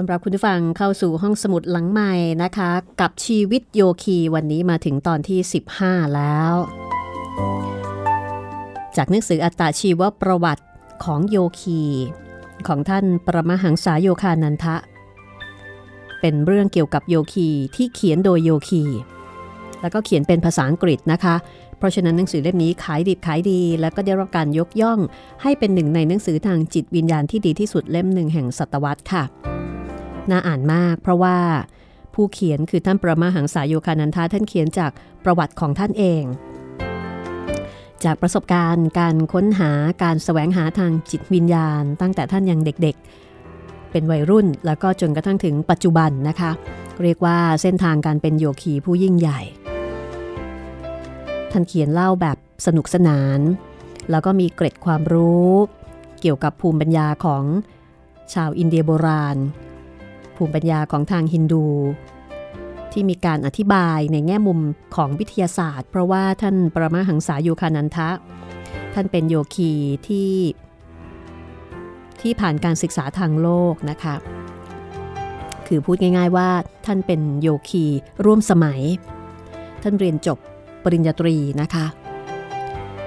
อนรับคุณผู้ฟังเข้าสู่ห้องสมุดหลังใหม่นะคะ กับชีวิตโยคีวันนี้มาถึงตอนที่ 15 แล้ว จากหนังสืออัตตาชีวประวัติของโยคี ของท่านประมหังสาโยคานันทะ เป็นเรื่องเกี่ยวกับโยคีที่เขียนโดยโยคี แล้วก็เขียนเป็นภาษาอังกฤษนะคะ เพราะฉะนั้นหนังสือเล่มนี้ขายดิบขายดี แล้วก็ได้รับการยกย่อง ให้เป็นหนึ่งในหนังสือทางจิตวิญญาณที่ดีที่สุดเล่มหนึ่งแห่งศตวรรษค่ะ น่าอ่านมาก เพราะว่าผู้เขียนคือท่านประมาหังสายโยคานันทาท่านเขียนจากประวัติของท่านเอง จากประสบการณ์การค้นหาการแสวงหาทางจิตวิญญาณ ตั้งแต่ท่านยังเด็กๆ เป็นวัยรุ่นแล้วก็จนกระทั่งถึงปัจจุบันนะคะ เรียกว่าเส้นทางการเป็นโยคีผู้ยิ่งใหญ่ ท่านเขียนเล่าแบบสนุกสนาน แล้วก็มีเกร็ดความรู้ เกี่ยวกับภูมิปัญญาของชาวอินเดียโบราณ ภูมิปัญญาของทางฮินดู ที่มีการอธิบายในแง่มุมของวิทยาศาสตร์ เพราะว่าท่านประมาหังษาโยคานันทะ ท่านเป็นโยคีที่ ที่ผ่านการศึกษาทางโลกนะคะคือพูดง่าย ๆ ว่าท่านเป็นโยคีร่วมสมัย ท่านเรียนจบปริญญาตรีนะคะ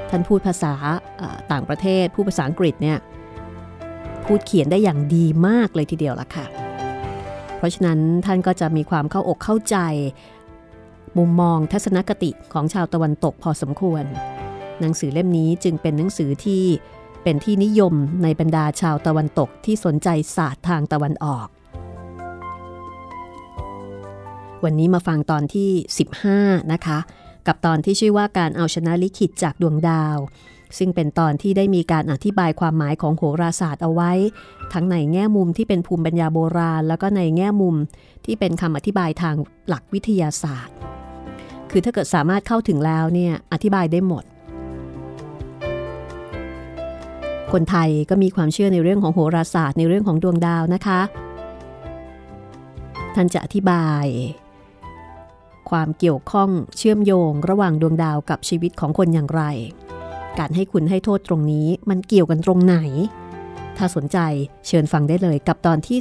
ท่านพูดภาษาต่างประเทศพูดภาษาอังกฤษเนี่ยพูดเขียนได้อย่างดีมากเลยทีเดียวละค่ะ ราะฉะนั้นท่านก็จะมีความเข้าอกเข้าใจ มุมมองทัศนคติของชาวตะวันตกพอสมควร หนังสือเล่มนี้จึงเป็นหนังสือที่เป็นที่นิยมในบรรดาชาวตะวันตกที่สนใจศาสตร์ทางตะวันออก วันนี้มาฟังตอนที่ 15 นะคะ กับตอนที่ชื่อว่าการเอาชนะลิขิตจากดวงดาว ซึ่งเป็นตอนที่ได้มีการอธิบายความหมายของโหราศาสตร์เอาไว้ ทั้งในแง่มุมที่เป็นภูมิปัญญาโบราณ แล้วก็ในแง่มุมที่เป็นคำอธิบายทางหลักวิทยาศาสตร์ คือถ้าเกิดสามารถเข้าถึงแล้วเนี่ยอธิบายได้หมด คนไทยก็มีความเชื่อในเรื่องของโหราศาสตร์ในเรื่องของดวงดาวนะคะ ท่านจะอธิบายความเกี่ยวข้องเชื่อมโยงระหว่างดวงดาวกับชีวิตของคนอย่างไร การให้คุณให้โทษตรงนี้ มันเกี่ยวกันตรงไหน ถ้าสนใจเชิญฟังได้เลยกับตอนที่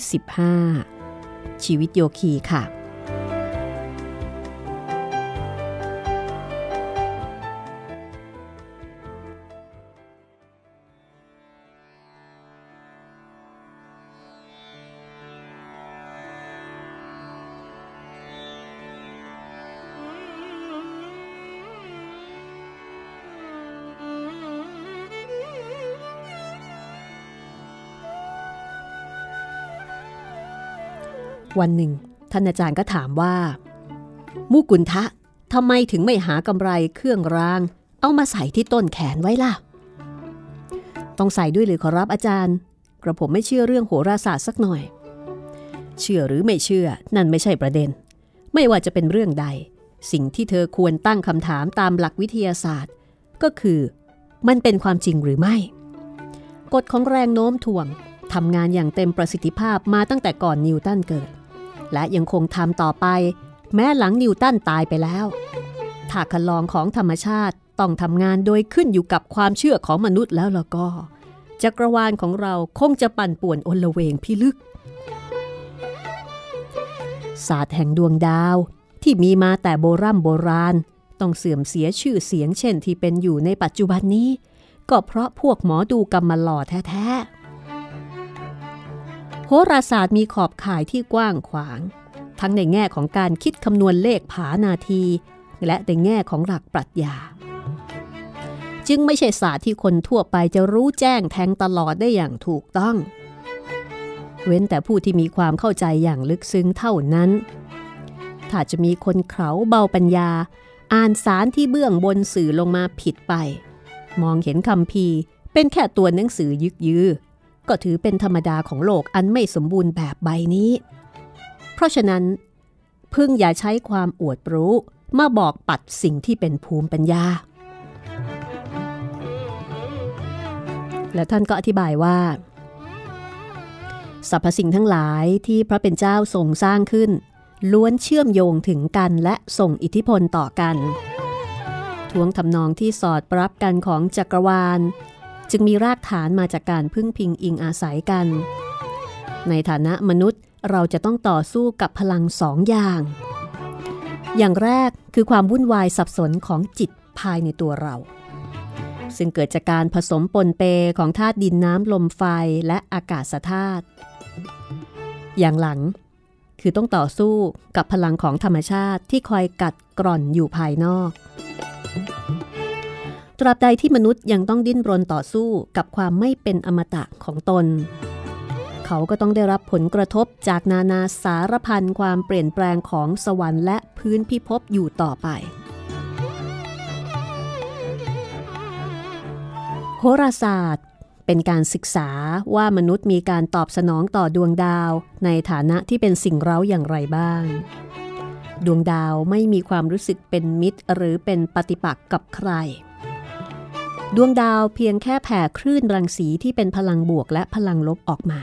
15 ชีวิตโยคีค่ะ วันหนึ่ง ท่านอาจารย์ก็ถามว่า มุกุลทะทำไมถึงไม่หากำไรเครื่องราง เอามาใส่ที่ต้นแขนไว้ล่ะ ต้องใส่ด้วยหรือขอรับอาจารย์ กระผมไม่เชื่อเรื่องโหราศาสตร์สักหน่อย เชื่อหรือไม่เชื่อ นั่นไม่ใช่ประเด็น ไม่ว่าจะเป็นเรื่องใด สิ่งที่เธอควรตั้งคำถามตามหลักวิทยาศาสตร์ ก็คือ มันเป็นความจริงหรือไม่ กฎของแรงโน้มถ่วงทำงานอย่างเต็มประสิทธิภาพมาตั้งแต่ก่อนนิวตันเกิด และยังคงทำต่อไป แม้หลังนิวตันตายไปแล้วถ้าคลองของธรรมชาติต้องทำงานโดยขึ้นอยู่กับความเชื่อของมนุษย์แล้วล่ะก็จักรวาลของเราคงจะปั่นป่วนอนละเวงพิลึก ศาสตร์แห่งดวงดาวที่มีมาแต่โบรโบราณ ต้องเสื่อมเสียชื่อเสียงเช่นที่เป็นอยู่ในปัจจุบันนี้ ก็เพราะพวกหมอดูกรรมหล่อแท้ๆ หราศาสตร์มีขอบข่ายที่กว้างขวาง ทั้งในแง่ของการคิดคำนวณเลขผานาที และในแง่ของหลักปรัชญา จึงไม่ใช่ศาสตร์ที่คนทั่วไปจะรู้แจ้งแทงตลอดได้อย่างถูกต้อง เว้นแต่ผู้ที่มีความเข้าใจอย่างลึกซึ้งเท่านั้น ถ้าจะมีคนเขาเบาปัญญา อ่านสารที่เบื้องบนสื่อลงมาผิดไป มองเห็นคำพีเป็นแค่ตัวหนังสือยึกยือ ก็ถือเป็นธรรมดาของโลกอันไม่สมบูรณ์แบบใบนี้ เพราะฉะนั้น พึ่งอย่าใช้ความอวดรู้มาบอกปัดสิ่งที่เป็นภูมิปัญญา และท่านก็อธิบายว่าสรรพสิ่งทั้งหลายที่พระเป็นเจ้าทรงสร้างขึ้น ล้วนเชื่อมโยงถึงกันและส่งอิทธิพลต่อกัน ทวงทำนองที่สอดปรับกันของจักรวาล จึงมีรากฐานมาจากการพึ่งพิงอิงอาศัยกัน ในฐานะมนุษย์เราจะต้องต่อสู้กับพลังสองอย่าง อย่างแรกคือความวุ่นวายสับสนของจิตภายในตัวเรา ซึ่งเกิดจากการผสมปนเปของธาตุดินน้ำลมไฟและอากาศธาตุ อย่างหลังคือต้องต่อสู้กับพลังของธรรมชาติที่คอยกัดกร่อนอยู่ภายนอก ตราบใดที่มนุษย์ยังต้องดิ้นรนต่อสู้กับความไม่เป็นอมตะของตน เขาก็ต้องได้รับผลกระทบจากนานาสารพันความเปลี่ยนแปลงของสวรรค์และพื้นพิภพอยู่ต่อไป โหราศาสตร์เป็นการศึกษาว่ามนุษย์มีการตอบสนองต่อดวงดาวในฐานะที่เป็นสิ่งเร้าอย่างไรบ้าง ดวงดาวไม่มีความรู้สึกเป็นมิตรหรือเป็นปฏิปักษ์กับใคร ดวงดาวเพียงแค่แผ่คลื่นรังสีที่เป็นพลังบวกและพลังลบออกมา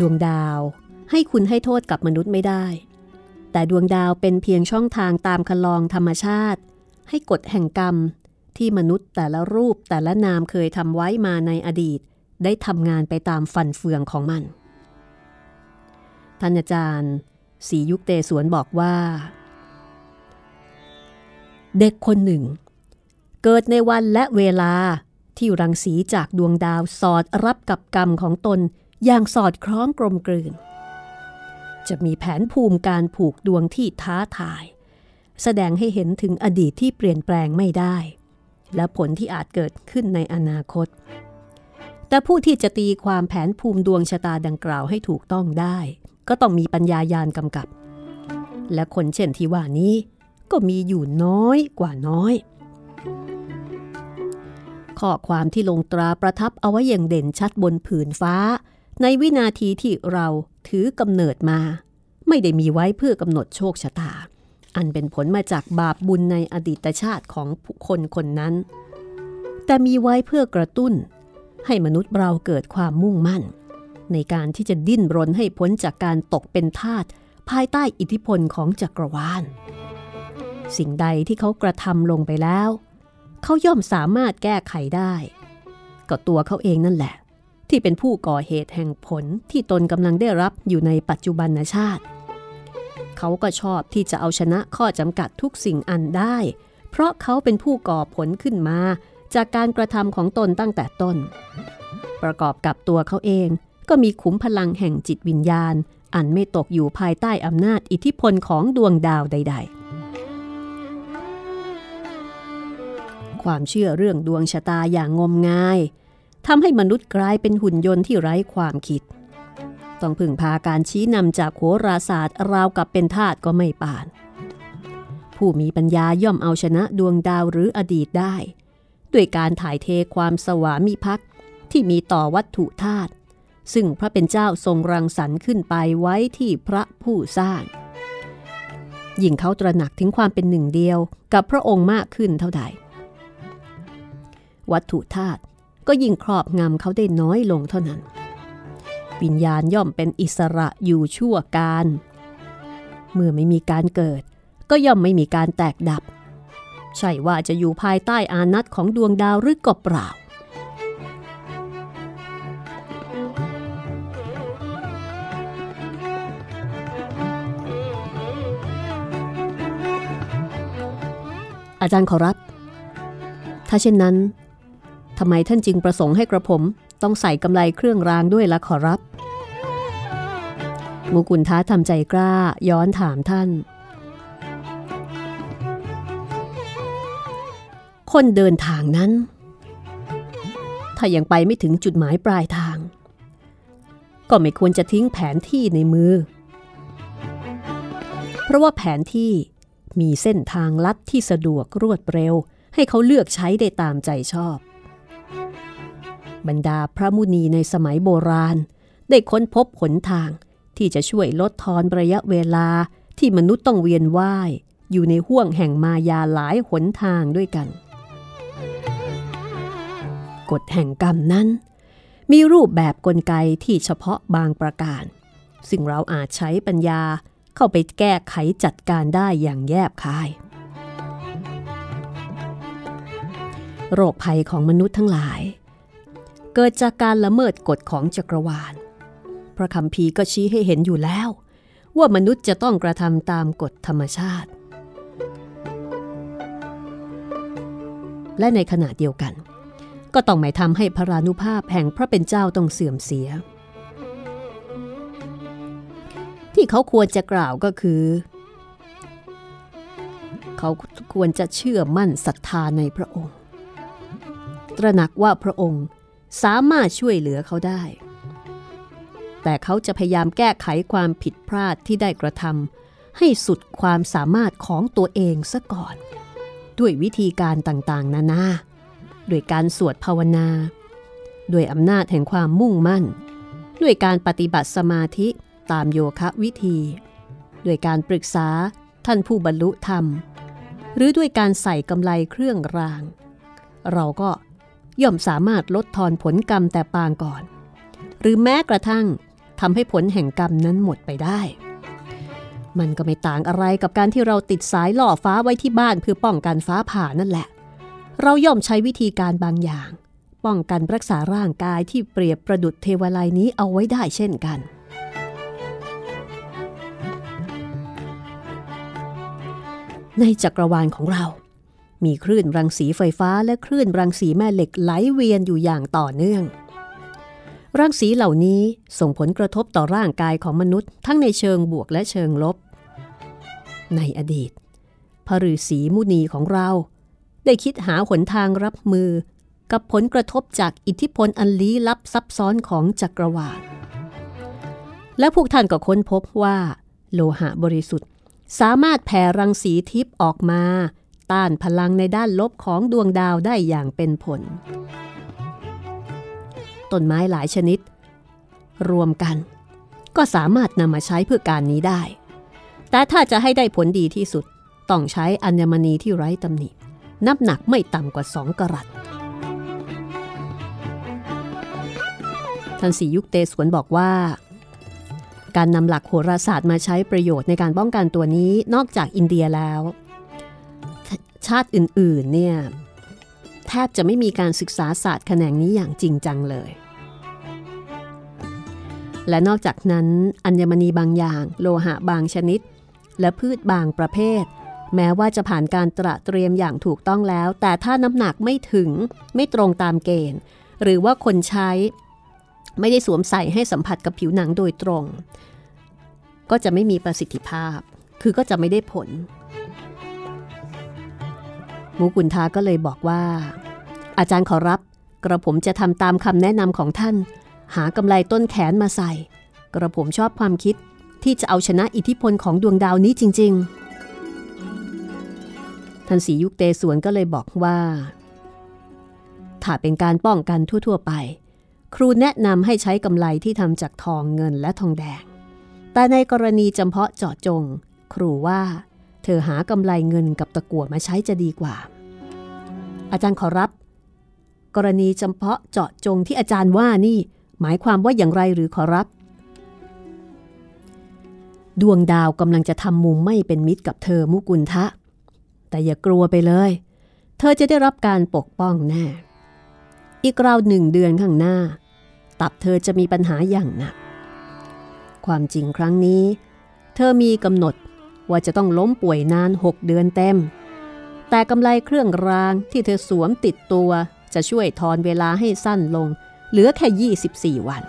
ดวงดาวให้คุณให้โทษกับมนุษย์ไม่ได้ แต่ดวงดาวเป็นเพียงช่องทางตามคลองธรรมชาติ ให้กฎแห่งกรรม ที่มนุษย์แต่ละรูปแต่ละนามเคยทำไว้มาในอดีต ได้ทำงานไปตามฟันเฟืองของมัน ท่านอาจารย์ศรียุคเตสวนบอกว่า เด็กคนหนึ่ง เกิดในวันและเวลาที่รังสีจากดวงดาวสอดรับกับกรรมของตนอย่างสอดคล้องกลมกลืน จะมีแผนภูมิการผูกดวงที่ท้าทาย แสดงให้เห็นถึงอดีตที่เปลี่ยนแปลงไม่ได้ และผลที่อาจเกิดขึ้นในอนาคต แต่ผู้ที่จะตีความแผนภูมิดวงชะตาดังกล่าวให้ถูกต้องได้ ก็ต้องมีปัญญายาณกำกับ และคนเช่นที่ว่านี้ ก็มีอยู่น้อยกว่าน้อย ข้อความที่ลงตราประทับเอาไว้อย่างเด่นชัดบนผืนฟ้า ในวินาทีที่เราถือกำเนิดมา ไม่ได้มีไว้เพื่อกำหนดโชคชะตา อันเป็นผลมาจากบาปบุญในอดีตชาติของผู้คนคนนั้น แต่มีไว้เพื่อกระตุ้น ให้มนุษย์เราเกิดความมุ่งมั่น ในการที่จะดิ้นรนให้พ้นจากการตกเป็นทาสภายใต้อิทธิพลของจักรวาล สิ่งใดที่เขากระทำลงไปแล้ว เขาย่อมสามารถแก้ไขได้ ก็ตัวเขาเองนั่นแหละ ที่เป็นผู้ก่อเหตุแห่งผลที่ตนกำลังได้รับอยู่ในปัจจุบันชาติ เขาก็ชอบที่จะเอาชนะข้อจำกัดทุกสิ่งอันได้ เพราะเขาเป็นผู้ก่อผลขึ้นมา จากการกระทำของตนตั้งแต่ต้น ประกอบกับตัวเขาเองก็มีขุมพลังแห่งจิตวิญญาณ อันไม่ตกอยู่ภายใต้อำนาจอิทธิพลของดวงดาวใด ๆ ความเชื่อเรื่องดวงชะตาอย่างงมงายทำให้มนุษย์กลายเป็นหุ่นยนต์ที่ไร้ความคิด ต้องพึ่งพาการชี้นำจากโหราศาสตร์ราวกับเป็นทาสก็ไม่ปาน ผู้มีปัญญาย่อมเอาชนะดวงดาวหรืออดีตได้ ด้วยการถ่ายเทความสวามิภักดิ์ที่มีต่อวัตถุธาตุซึ่งพระเป็นเจ้าทรงรังสรรค์ขึ้นไปไว้ที่พระผู้สร้าง ยิ่งเขาตระหนักถึงความเป็นหนึ่งเดียวกับพระองค์มากขึ้นเท่าใด วัตถุธาตุก็ยิ่งครอบงำเขาได้น้อยลงเท่านั้น วิญญาณย่อมเป็นอิสระอยู่ชั่วการ เมื่อไม่มีการเกิด ก็ย่อมไม่มีการแตกดับ ใช่ว่าจะอยู่ภายใต้อานัตของดวงดาวหรือก็เปล่าอาจารย์ขอรับ ถ้าเช่นนั้น ทำไมท่านจึงประสงค์ให้กระผมต้องใส่กำไลเครื่องรางด้วยละขอรับมุกุลท้าทำใจกล้าย้อนถามท่านคนเดินทางนั้น ถ้ายังไปไม่ถึงจุดหมายปลายทาง ก็ไม่ควรจะทิ้งแผนที่ในมือ เพราะว่าแผนที่มีเส้นทางลัดที่สะดวกรวดเร็ว ให้เขาเลือกใช้ได้ตามใจชอบ บรรดาพระมุนีในสมัยโบราณ ได้ค้นพบหนทางที่จะช่วยลดทอนระยะเวลาที่มนุษย์ต้องเวียนว่าย อยู่ในห่วงแห่งมายาหลายหนทางด้วยกัน กฎแห่งกรรมนั้น มีรูปแบบกลไกที่เฉพาะบางประการ ซึ่งเราอาจใช้ปัญญาเข้าไปแก้ไขจัดการได้อย่างแยบคาย โรคภัยของมนุษย์ทั้งหลาย เกิดจากการละเมิดกฎของจักรวาล พระคำพีก็ชี้ให้เห็นอยู่แล้ว ว่ามนุษย์จะต้องกระทำตามกฎธรรมชาติ และในขณะเดียวกัน ก็ต้องไม่ทำให้พระานุภาพแห่งพระเป็นเจ้าต้องเสื่อมเสีย ที่เขาควรจะกล่าวก็คือ เขาควรจะเชื่อมั่นศรัทธาในพระองค์ ตระหนักว่าพระองค์ สามารถช่วยเหลือเขาได้ แต่เขาจะพยายามแก้ไขความผิดพลาดที่ได้กระทำให้สุดความสามารถของตัวเองซะก่อน ด้วยวิธีการต่างๆ นานาด้วยการสวดภาวนา ด้วยอำนาจแห่งความมุ่งมั่น ด้วยการปฏิบัติสมาธิตามโยคะวิธี ด้วยการปรึกษาท่านผู้บรรลุธรรม หรือด้วยการใส่กำไลเครื่องราง เราก็ ย่อมสามารถลดทอนผลกรรมแต่ปางก่อน หรือแม้กระทั่งทำให้ผลแห่งกรรมนั้นหมดไปได้ มันก็ไม่ต่างอะไรกับการที่เราติดสายหล่อฟ้าไว้ที่บ้านเพื่อป้องกันฟ้าผ่านั่นแหละ เราย่อมใช้วิธีการบางอย่าง ป้องกันรักษาร่างกายที่เปรียบประดุดเทวไลยนี้เอาไว้ได้เช่นกันในจักรวาลของเรา มีคลื่นรังสีไฟฟ้าและคลื่นรังสีแม่เหล็กไหลเวียนอยู่อย่างต่อเนื่อง รังสีเหล่านี้ส่งผลกระทบต่อร่างกายของมนุษย์ ทั้งในเชิงบวกและเชิงลบ ในอดีต พระฤาษีมุนีของเรา ได้คิดหาหนทางรับมือ กับผลกระทบจากอิทธิพลอันลี้ลับซับซ้อนของจักรวาล และพวกท่านก็ค้นพบว่า โลหะบริสุทธิ์ สามารถแผ่รังสีทิพย์ออกมา ต้านพลังในด้านลบของดวงดาวได้อย่างเป็นผล ต้นไม้หลายชนิด รวมกัน ก็สามารถนำมาใช้เพื่อการนี้ได้ แต่ถ้าจะให้ได้ผลดีที่สุด ต้องใช้อัญมณีที่ไร้ตำหนิน้ำหนักไม่ต่ำกว่าสองกรัตท่านสียุคเตสวนบอกว่า การนำหลักโหราศาสตร์มาใช้ประโยชน์ในการป้องกันตัวนี้นอกจากอินเดียแล้ว ชาติอื่นๆเนี่ยแทบจะไม่มีการศึกษาศาสตร์แขนงนี้อย่างจริงจังเลย และนอกจากนั้นอัญมณีบางอย่าง โลหะบางชนิด และพืชบางประเภท แม้ว่าจะผ่านการตระเตรียมอย่างถูกต้องแล้ว แต่ถ้าน้ำหนักไม่ถึงไม่ตรงตามเกณฑ์ หรือว่าคนใช้ ไม่ได้สวมใส่ให้สัมผัสกับผิวหนังโดยตรง ก็จะไม่มีประสิทธิภาพ คือก็จะไม่ได้ผล มูกุนทาก็เลยบอกว่า อาจารย์ขอรับ กระผมจะทำตามคำแนะนำของท่าน หากำไลต้นแขนมาใส่ กระผมชอบความคิดที่จะเอาชนะอิทธิพลของดวงดาวนี้จริง ๆ ท่านสียุคเตสวนก็เลยบอกว่า ถ้าเป็นการป้องกันทั่ว ๆ ไป ครูแนะนำให้ใช้กำไลที่ทำจากทองเงินและทองแดง แต่ในกรณีจำเพาะเจาะจง ครูว่า เธอหากำไลเงินกับตะกั่วมาใช้จะดีกว่า อาจารย์ขอรับ กรณีจำเพาะเจาะจงที่อาจารย์ว่านี่ หมายความว่าอย่างไรหรือขอรับ ดวงดาวกำลังจะทำมุมไม่เป็นมิตรกับเธอมุกุลทะ แต่อย่ากลัวไปเลย เธอจะได้รับการปกป้องแน่ อีกราวหนึ่งเดือนข้างหน้า ตับเธอจะมีปัญหาอย่างหนัก ความจริงครั้งนี้ เธอมีกำหนด ว่าจะต้องล้มป่วยนาน6เดือนเต็ม แต่กำไรเครื่องรางที่เธอสวมติดตัวจะช่วยทอนเวลาให้สั้นลง เหลือแค่ 24 วัน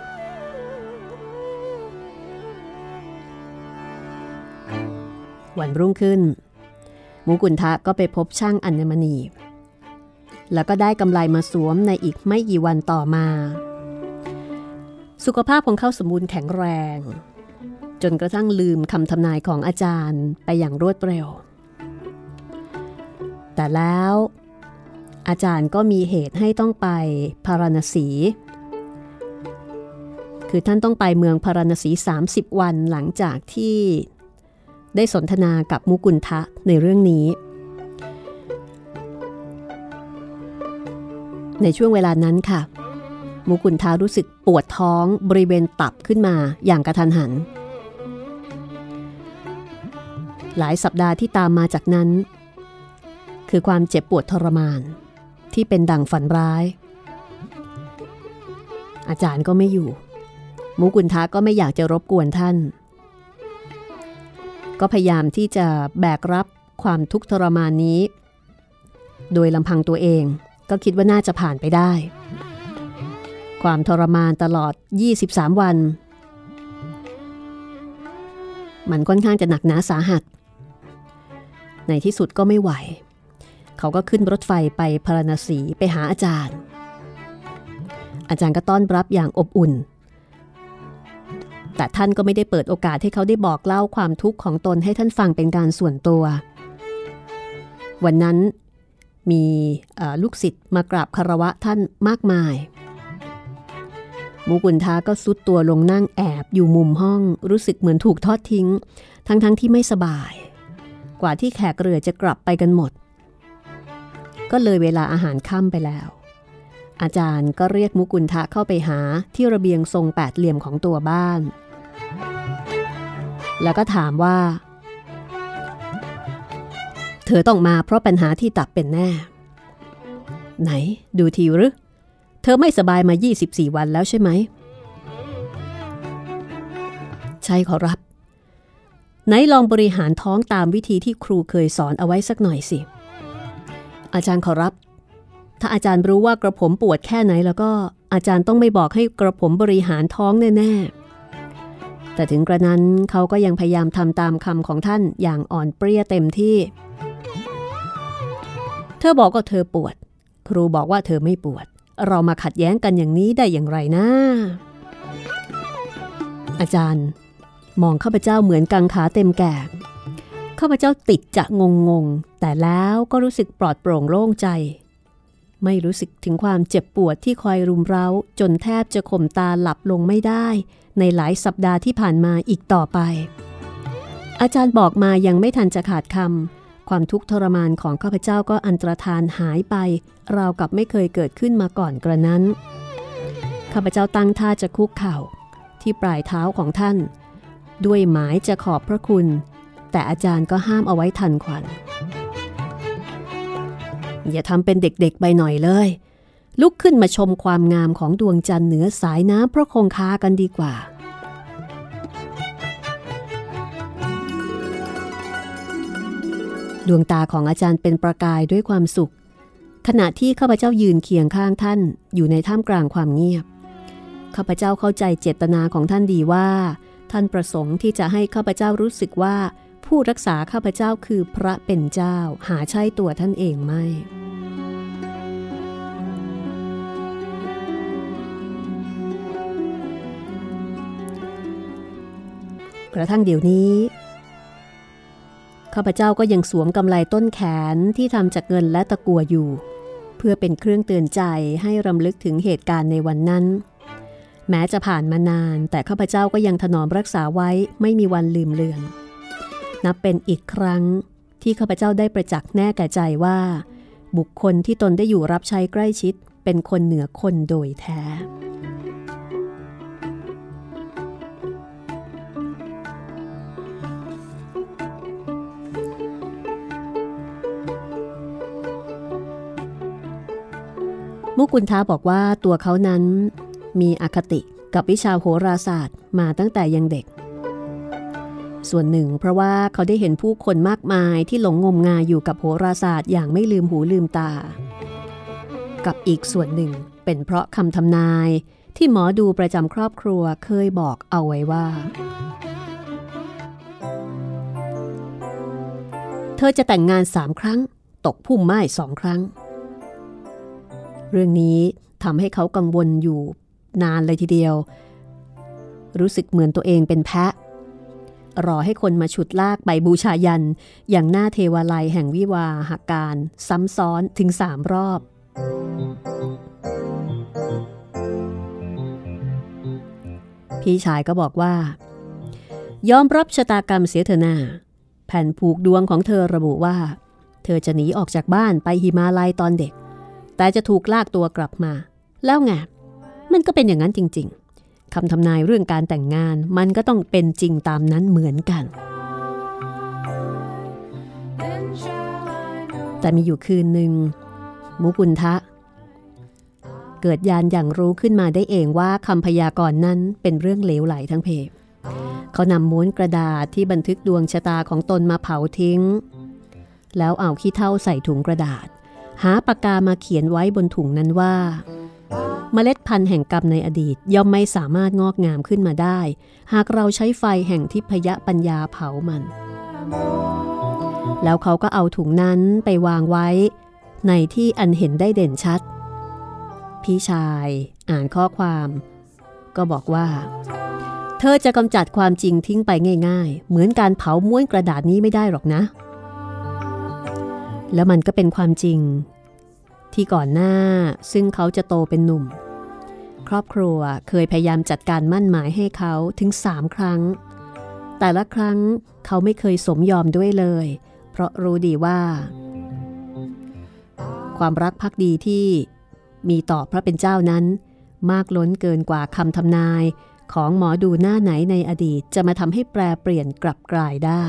วันรุ่งขึ้นมุกุลทะก็ไปพบช่างอัญมณี แล้วก็ได้กำไรมาสวมในอีกไม่กี่วันต่อมา สุขภาพของเขาสมบูรณ์แข็งแรง จนกระทั่งลืมคำทำนายของอาจารย์ไปอย่างรวดเร็ว แต่แล้ว อาจารย์ก็มีเหตุให้ต้องไปพาราณสี คือท่านต้องไปเมืองพาราณสี 30 วันหลังจากที่ได้สนทนากับมุกุลทะในเรื่องนี้ ในช่วงเวลานั้นค่ะ มุกุลทารู้สึกปวดท้องบริเวณตับขึ้นมาอย่างกระทันหัน หลายสัปดาห์ที่ตามมาจากนั้น คือความเจ็บปวดทรมาน ที่เป็นดั่งฝันร้าย อาจารย์ก็ไม่อยู่ มุกุลทะก็ไม่อยากจะรบกวนท่าน ก็พยายามที่จะแบกรับความทุกข์ทรมานนี้ โดยลำพังตัวเองก็คิดว่าน่าจะผ่านไปได้ ความทรมานตลอด 23 วัน มันค่อนข้างจะหนักหนาสาหัส ในที่สุดก็ไม่ไหว เขาก็ขึ้นรถไฟไปพาราณสีไปหาอาจารย์ อาจารย์ก็ต้อนรับอย่างอบอุ่น แต่ท่านก็ไม่ได้เปิดโอกาสให้เขาได้บอกเล่าความทุกข์ของตนให้ท่านฟังเป็นการส่วนตัว วันนั้นมีลูกศิษย์มากราบคารวะท่านมากมาย มูกุนทาก็ซุดตัวลงนั่งแอบอยู่มุมห้องรู้สึกเหมือนถูกทอดทิ้ง ทั้งๆทที่ไม่สบาย กว่าที่แขกเรือจะกลับไปกันหมด ก็เลยเวลาอาหารค่ำไปแล้ว อาจารย์ก็เรียกมุกุลทะเข้าไปหาที่ระเบียงทรงแปดเหลี่ยมของตัวบ้าน แล้วก็ถามว่า เธอต้องมาเพราะปัญหาที่ตับเป็นแน่ ไหน ดูทีหรือเธอไม่สบายมา 24 วันแล้วใช่ไหม ใช่ขอรับ ไหนลองบริหารท้องตามวิธีที่ครูเคยสอนเอาไว้สักหน่อยสิ อาจารย์ขอรับ ถ้าอาจารย์รู้ว่ากระผมปวดแค่ไหนแล้วก็อาจารย์ต้องไม่บอกให้กระผมบริหารท้องแน่ๆ แต่ถึงกระนั้นเขาก็ยังพยายามทำตามคำของท่านอย่างอ่อนเปรี้ยเต็มที่ เธอบอกว่าเธอปวด ครูบอกว่าเธอไม่ปวด เรามาขัดแย้งกันอย่างนี้ได้อย่างไรนะ อาจารย์ มองข้าพเจ้าเหมือนกังขาเต็มแก่ข้าพเจ้าติดจะงงงๆแต่แล้วก็รู้สึกปลอดโปร่งโล่งใจ ไม่รู้สึกถึงความเจ็บปวดที่คอยรุมเร้า จนแทบจะข่มตาหลับลงไม่ได้ ในหลายสัปดาห์ที่ผ่านมาอีกต่อไป อาจารย์บอกมายังไม่ทันจะขาดคำความทุกข์ทรมานของข้าพเจ้าก็อันตรธานหายไป ราวกับไม่เคยเกิดขึ้นมาก่อนกระนั้นข้าพเจ้าตั้งท่าจะคุกเข่า ที่ปลายเท้าของท่าน ด้วยหมายจะขอบพระคุณ แต่อาจารย์ก็ห้ามเอาไว้ทันควัน อย่าทำเป็นเด็กๆไปหน่อยเลย ลุกขึ้นมาชมความงามของดวงจันทร์เหนือสายน้ำพระคงคากันดีกว่าดวงตาของอาจารย์เป็นประกายด้วยความสุข ขณะที่ข้าพเจ้ายืนเคียงข้างท่านอยู่ในท่ามกลางความเงียบ ข้าพเจ้าเข้าใจเจตนาของท่านดีว่า ท่านประสงค์ที่จะให้ข้าพเจ้ารู้สึกว่า ผู้รักษาข้าพเจ้าคือพระเป็นเจ้าหาใช่ตัวท่านเองไม่ กระทั่งเดี๋ยวนี้ข้าพเจ้าก็ยังสวมกำไลต้นแขนที่ทำจากเงินและตะกัวอยู่ เพื่อเป็นเครื่องเตือนใจให้รำลึกถึงเหตุการณ์ในวันนั้น แม้จะผ่านมานาน แต่ข้าพเจ้าก็ยังถนอมรักษาไว้ไม่มีวันลืมเลือน นับเป็นอีกครั้งที่ข้าพเจ้าได้ประจักษ์แน่แก่ใจว่า บุคคลที่ตนได้อยู่รับใช้ใกล้ชิด เป็นคนเหนือคนโดยแท้ มุกุลท้าบอกว่าตัวเขานั้น มีอคติกับวิชาโหราศาสตร์มาตั้งแต่ยังเด็ก ส่วนหนึ่งเพราะว่าเขาได้เห็นผู้คนมากมายที่หลงงมงายอยู่กับโหราศาสตร์อย่างไม่ลืมหูลืมตา กับอีกส่วนหนึ่งเป็นเพราะคำทำนายที่หมอดูประจำครอบครัวเคยบอกเอาไว้ว่า เธอจะแต่งงานสามครั้ง ตกพุ่มไม้สองครั้ง เรื่องนี้ทำให้เขากังวลอยู่ นานเลยทีเดียว รู้สึกเหมือนตัวเองเป็นแพะ รอให้คนมาฉุดลากไปบูชายัน อย่างหน้าเทวาลัยแห่งวิวาหาการ ซ้ำซ้อนถึงสามรอบ พี่ชายก็บอกว่า ยอมรับชะตากรรมเสียเถอนาแผ่นผูกดวงของเธอระบุว่า เธอจะหนีออกจากบ้านไปหิมาลัยตอนเด็ก แต่จะถูกลากตัวกลับมา แล้วไง มันก็เป็นอย่างนั้นจริง ๆคำทำนายเรื่องการแต่งงานมันก็ต้องเป็นจริงตามนั้นเหมือนกัน แต่มีอยู่คืนหนึ่งมุกุลทะ เกิดยานอย่างรู้ขึ้นมาได้เองว่าคำพยากรณ์นั้นเป็นเรื่องเหลวไหลทั้งเพเขานำม้วนกระดาษที่บันทึกดวงชะตาของตนมาเผาทิ้ง แล้วเอาขี้เท่าใส่ถุงกระดาษ หาปากกามาเขียนไว้บนถุงนั้นว่า เมล็ดพันธุ์แห่งกรรมในอดีตย่อมไม่สามารถงอกงามขึ้นมาได้ หากเราใช้ไฟแห่งทิพยปัญญาเผามัน แล้วเขาก็เอาถุงนั้นไปวางไว้ ในที่อันเห็นได้เด่นชัด พี่ชายอ่านข้อความ ก็บอกว่า เธอจะกำจัดความจริงทิ้งไปง่าย ๆ เหมือนการเผาม้วนกระดาษนี้ไม่ได้หรอกนะ แล้วมันก็เป็นความจริง ที่ก่อนหน้าซึ่งเขาจะโตเป็นหนุ่ม ครอบครัวเคยพยายามจัดการมั่นหมายให้เขาถึงสามครั้ง แต่ละครั้งเขาไม่เคยสมยอมด้วยเลย เพราะรู้ดีว่า ความรักภักดีที่มีต่อพระเป็นเจ้านั้น มากล้นเกินกว่าคำทำนายของหมอดูหน้าไหนในอดีตจะมาทำให้แปรเปลี่ยนกลับกลายได้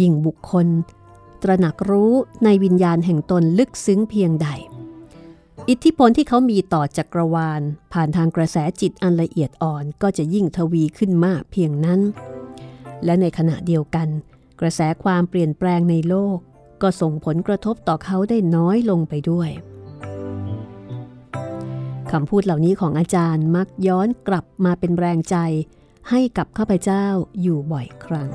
ยิ่งบุคคล ตระหนักรู้ในวิญญาณแห่งตนลึกซึ้งเพียงใด อิทธิพลที่เขามีต่อจักรวาล ผ่านทางกระแสจิตอันละเอียดอ่อนก็จะยิ่งทวีขึ้นมากเพียงนั้น และในขณะเดียวกัน กระแสความเปลี่ยนแปลงในโลก ก็ส่งผลกระทบต่อเขาได้น้อยลงไปด้วยคำพูดเหล่านี้ของอาจารย์มักย้อนกลับมาเป็นแรงใจ ให้กับข้าพเจ้าอยู่บ่อยครั้ง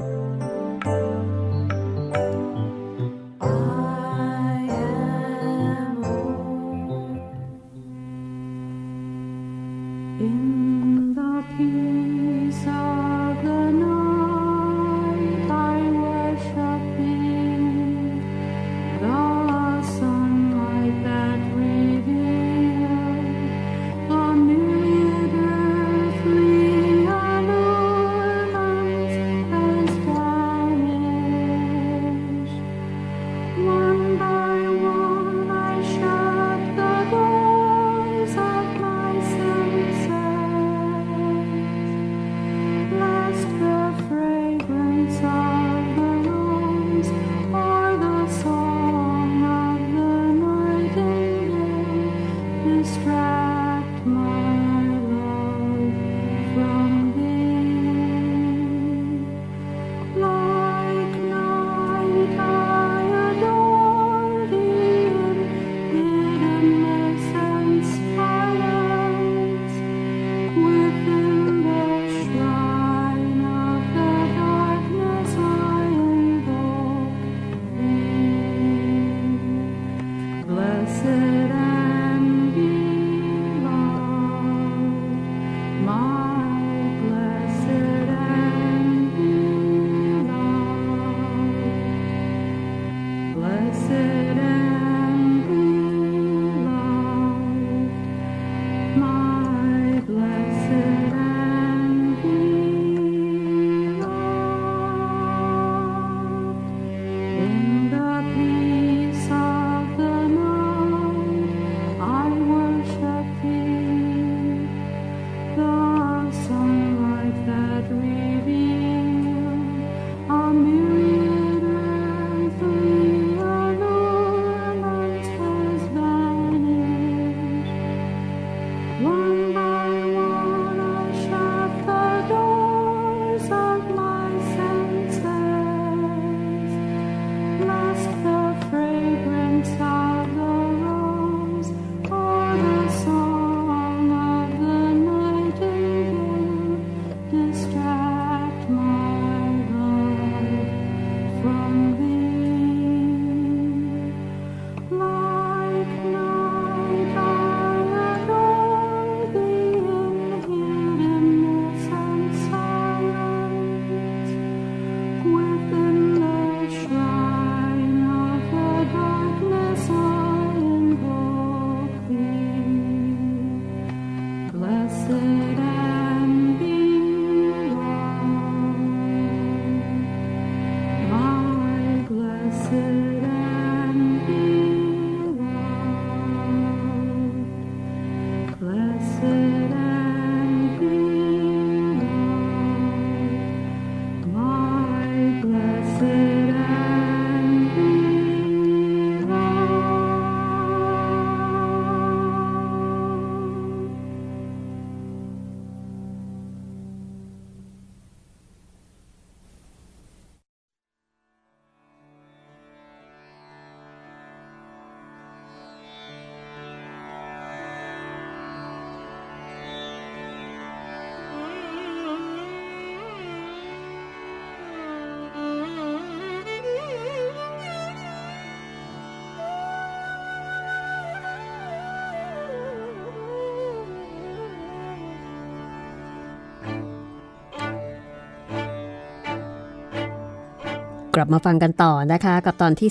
กลับมาฟังกันต่อนะคะ กับตอนที่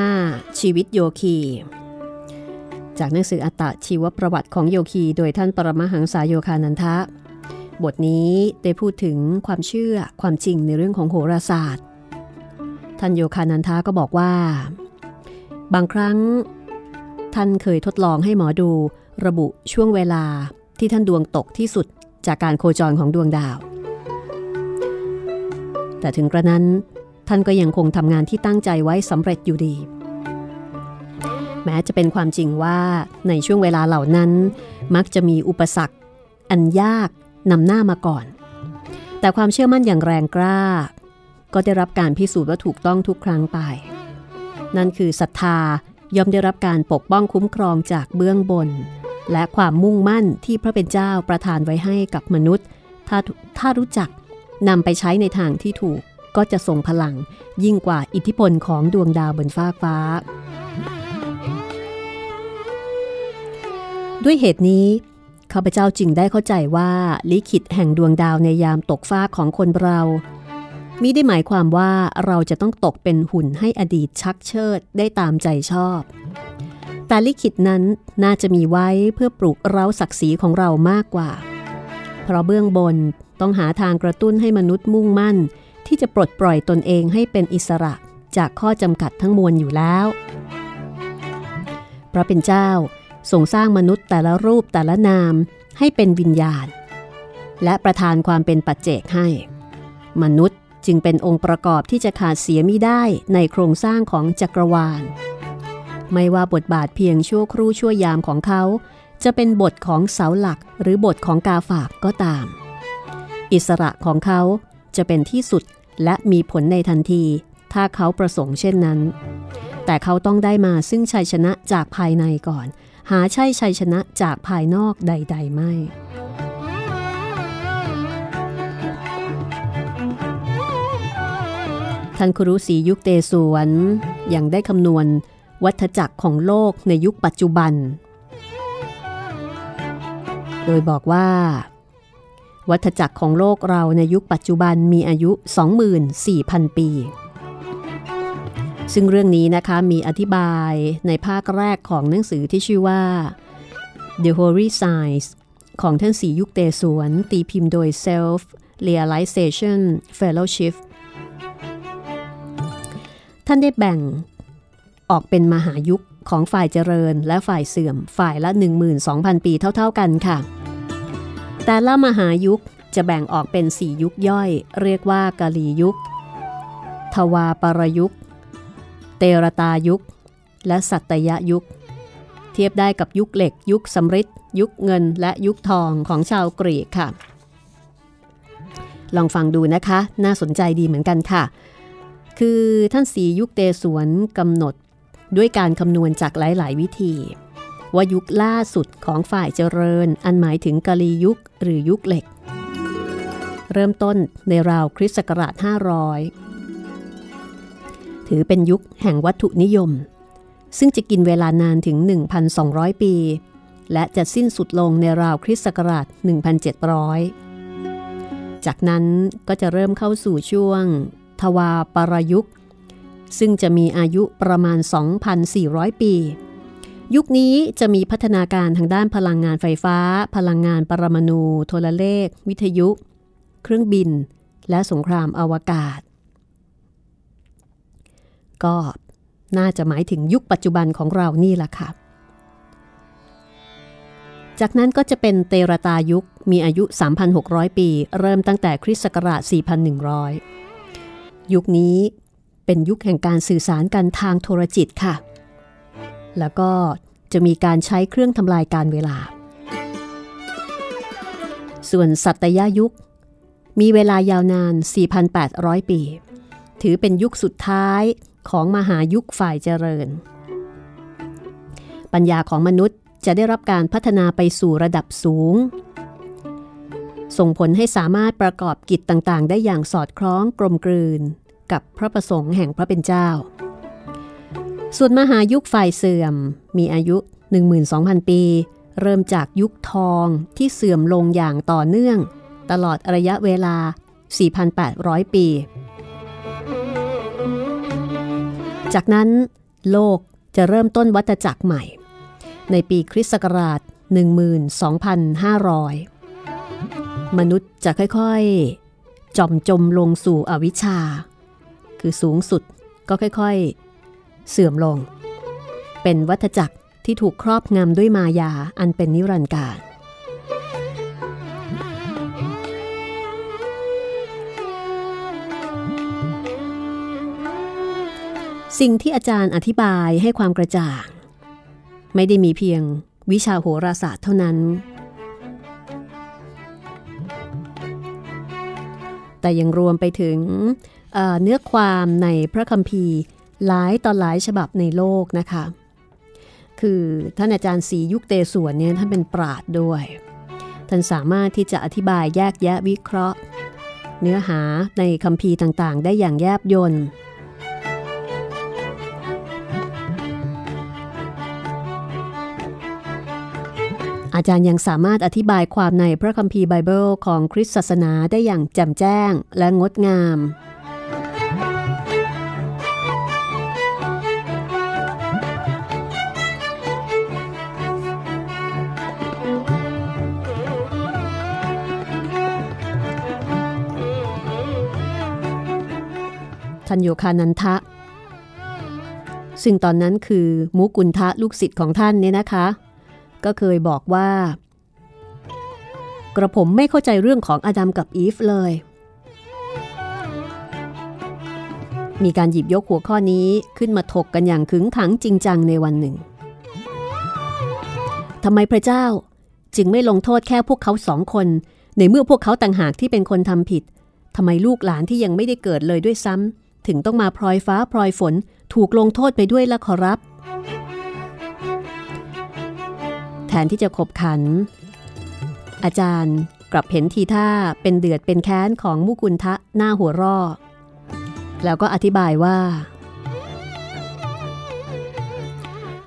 15 ชีวิตโยคี จากหนังสืออัตชีวประวัติของโยคีโดยท่านปรมหังสายโยคานันทะ บทนี้ได้พูดถึงความเชื่อความจริงในเรื่องของโหราศาสตร์ ท่านโยคานันทะก็บอกว่า บางครั้ง ท่านเคยทดลองให้หมอดูระบุช่วงเวลาที่ท่านดวงตกที่สุดจากการโคจรของดวงดาว แต่ถึงกระนั้น ท่านก็ยังคงทำงานที่ตั้งใจไว้สำเร็จอยู่ดี แม้จะเป็นความจริงว่าในช่วงเวลาเหล่านั้น มักจะมีอุปสรรค อันยากนำหน้ามาก่อน แต่ความเชื่อมั่นอย่างแรงกล้า ก็ได้รับการพิสูจน์ว่าถูกต้องทุกครั้งไป นั่นคือศรัทธาย่อมได้รับการปกป้องคุ้มครองจากเบื้องบน และความมุ่งมั่นที่พระเป็นเจ้าประทานไว้ให้กับมนุษย์ ถ้าถ้ารู้จักนำไปใช้ในทางที่ถูก ก็จะส่งพลังยิ่งกว่าอิทธิพลของดวงดาวบนฟากฟ้า ด้วยเหตุนี้ข้าพเจ้าจึงได้เข้าใจว่าลิขิตแห่งดวงดาวในยามตกฟากของคนเรามิได้หมายความว่าเราจะต้องตกเป็นหุ่นให้อดีตชักเชิดได้ตามใจชอบ แต่ลิขิตนั้นน่าจะมีไว้เพื่อปลุกเร้าศักดิ์ศรีของเรามากกว่า เพราะเบื้องบนต้องหาทางกระตุ้นให้มนุษย์มุ่งมั่น ที่จะปลดปล่อยตนเองให้เป็นอิสระจากข้อจำกัดทั้งมวลอยู่แล้ว พระเป็นเจ้าทรงสร้างมนุษย์แต่ละรูปแต่ละนามให้เป็นวิญญาณ และประทานความเป็นปัจเจกให้ มนุษย์จึงเป็นองค์ประกอบที่จะขาดเสียมิได้ในโครงสร้างของจักรวาล ไม่ว่าบทบาทเพียงชั่วครู่ชั่วยามของเขา จะเป็นบทของเสาหลักหรือบทของกาฝากก็ตาม อิสระของเขาจะเป็นที่สุด และมีผลในทันที ถ้าเขาประสงค์เช่นนั้น แต่เขาต้องได้มาซึ่งชัยชนะจากภายในก่อน หาใช่ชัยชนะจากภายนอกใด ๆ ไม่ท่านครุศรียุคเตสวนยังได้คำนวณวัฏจักรของโลกในยุคปัจจุบัน โดยบอกว่า วัฏจักรของโลกเราในยุคปัจจุบันมีอายุ 24,000 ปี ซึ่งเรื่องนี้นะคะมีอธิบายในภาคแรกของหนังสือที่ชื่อว่า The Holy Science ของท่านสียุคเตสวน ตีพิมพ์โดย Self Realization Fellowship ท่านได้แบ่งออกเป็นมหายุคของฝ่ายเจริญและฝ่ายเสื่อมฝ่ายละ 12,000 ปีเท่า ๆกันค่ะ แต่ละมหายุคจะแบ่งออกเป็น4ยุคย่อย เรียกว่ากาลียุค ทวาปรยุค เตรตายุค และสัตยยุค เทียบได้กับยุคเหล็ก ยุคสำริดยุคเงินและยุคทองของชาวกรีกค่ะ ลองฟังดูนะคะ น่าสนใจดีเหมือนกันค่ะ คือท่านสียุคเตสวนกำหนดด้วยการคำนวณจากหลาย ๆ วิธี ว่ายุคล่าสุดของฝ่ายเจริญ อันหมายถึงกาลียุคหรือยุคเหล็ก เริ่มต้นในราวคริสต์ศักราช 500 ถือเป็นยุคแห่งวัตถุนิยม ซึ่งจะกินเวลานานถึง 1,200 ปี และจะสิ้นสุดลงในราวคริสต์ศักราช 1,700 จากนั้นก็จะเริ่มเข้าสู่ช่วง ทวาปรยุคซึ่งจะมีอายุประมาณ 2,400 ปี ยุคนี้จะมีพัฒนาการทางด้านพลังงานไฟฟ้า พลังงานปรมาณูโทรเลข วิทยุ เครื่องบิน และสงครามอวกาศ ก็น่าจะหมายถึงยุคปัจจุบันของเรานี่แหละค่ะ จากนั้นก็จะเป็นเตระตายุคมีอายุ 3,600 ปี เริ่มตั้งแต่คริสต์ศักราช 4,100 ยุคนี้เป็นยุคแห่งการสื่อสารกันทางโทรจิตค่ะ แล้วก็จะมีการใช้เครื่องทำลายการเวลา ส่วนสัตยายุค มีเวลายาวนาน 4,800 ปี ถือเป็นยุคสุดท้ายของมหายุคฝ่ายเจริญ ปัญญาของมนุษย์จะได้รับการพัฒนาไปสู่ระดับสูง ส่งผลให้สามารถประกอบกิจต่างๆ ได้อย่างสอดคล้องกลมกลืน กับพระประสงค์แห่งพระเป็นเจ้า ส่วนมหายุคฝ่ายเสื่อมมีอายุ 12,000 ปี เริ่มจากยุคทองที่เสื่อมลงอย่างต่อเนื่อง ตลอดระยะเวลา 4,800 ปี จากนั้นโลกจะเริ่มต้นวัฏจักรใหม่ ในปีคริสต์ศักราช 12,500 มนุษย์จะค่อยๆ จอมจมลงสู่อวิชชา คือสูงสุดก็ค่อยๆ เสื่อมลง เป็นวัฏจักรที่ถูกครอบงำด้วยมายาอันเป็นนิรันดร์การสิ่งที่อาจารย์อธิบายให้ความกระจ่าง ไม่ได้มีเพียงวิชาโหราศาสตร์เท่านั้น แต่ยังรวมไปถึงเเนื้อความในพระคัมภีร์ หลายต่อหลายฉบับในโลกนะคะ คือท่านอาจารย์ศรียุคเตสวนเนี่ยท่านเป็นปราดด้วย ท่านสามารถที่จะอธิบายแยกแยะวิเคราะห์ เนื้อหาในคัมภีร์ต่างๆ ได้อย่างแยบยลอาจารย์ยังสามารถอธิบายความในพระคัมภีร์ไบเบิลของคริสตศาสนาได้อย่างแจ่มแจ้งและงดงาม ทันโยคานันทะ ซึ่งตอนนั้นคือมุกุลทะลูกศิษย์ของท่านเนี่ยนะคะ ก็เคยบอกว่า กระผมไม่เข้าใจเรื่องของอดัมกับอีฟเลย มีการหยิบยกหัวข้อนี้ขึ้นมาถกกันอย่างขึงขังจริงจังในวันหนึ่งทำไมพระเจ้าจึงไม่ลงโทษแค่พวกเขาสองคน ในเมื่อพวกเขาต่างหากที่เป็นคนทำผิดทำไมลูกหลานที่ยังไม่ได้เกิดเลยด้วยซ้ำ ถึงต้องมาพลอยฟ้าพลอยฝนถูกลงโทษไปด้วยละขอรับ แทนที่จะขบขัน อาจารย์กลับเห็นทีท่าเป็นเดือดเป็นแค้นของมุกุลทะหน้าหัวร่อ แล้วก็อธิบายว่า